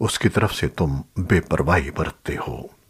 اس کی طرف سے تم بے پرواہی برتتے ہو۔